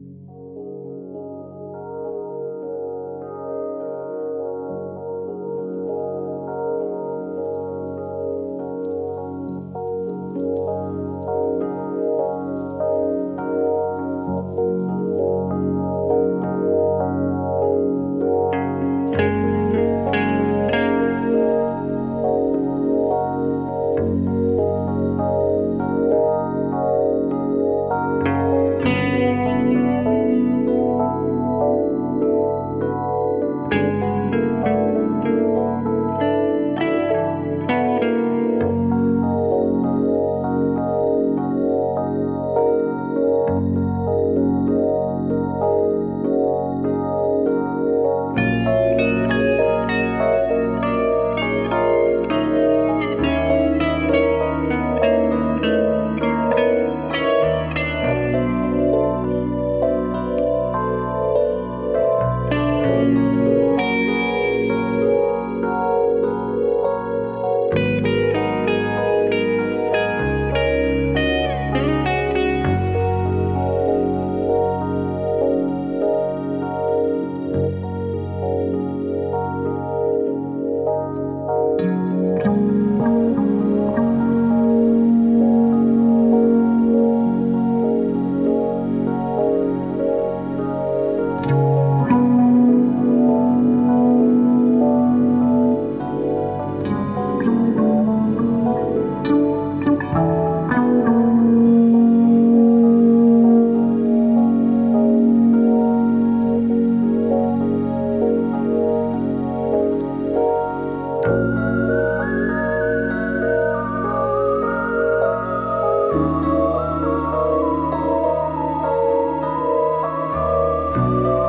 you Música